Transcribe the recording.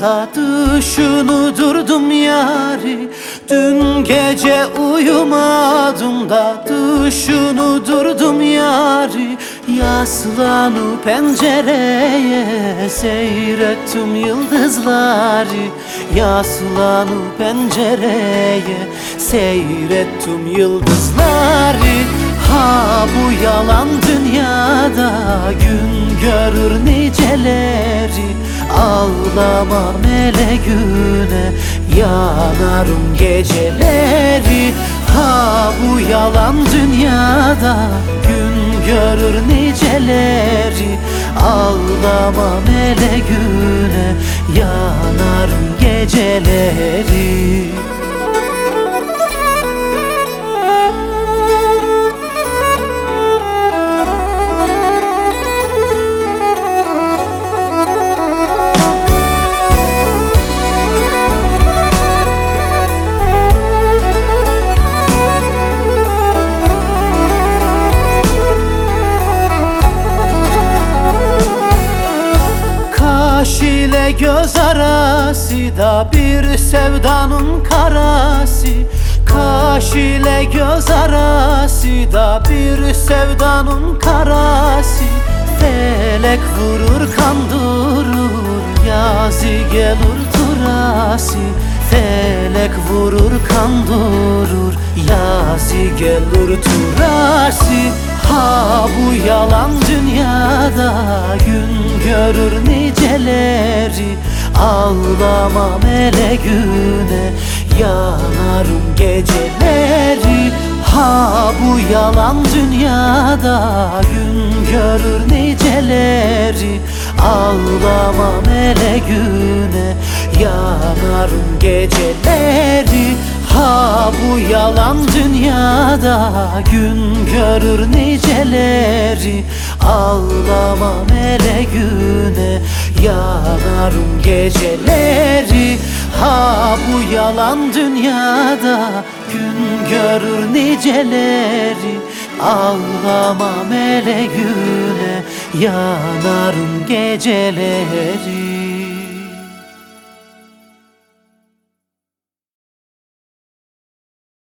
da düşünü durdum yari. Dün gece uyumadım da düşünü durdum yari. Yaslanı pencereye seyrettim yıldızları. Yaslanı pencereye seyrettim yıldızları. Ha bu yalan dünyada gün görür niceleri Ağlama meleğüne yanarım geceleri. Ha bu yalan dünyada gün görür niceleri. Ağlama meleğüne yanarım göz arası da bir sevdanın karası. Kaş ile göz arası da bir sevdanın karası. Felek vurur kandırır yazı gelir turası. Felek vurur kandırır yazı gelir turası. Ha bu yalan dünyada görür niceleri. Ağlama meleğüne yanarım geceleri. Ha bu yalan dünyada gün görür niceleri. Ağlama meleğüne yanarım geceleri. Ha bu yalan dünyada gün görür niceleri. Ağlama meleğüne yanarım geceleri Ha bu yalan dünyada gün görür niceleri Ağlama meleğüne yanarım geceleri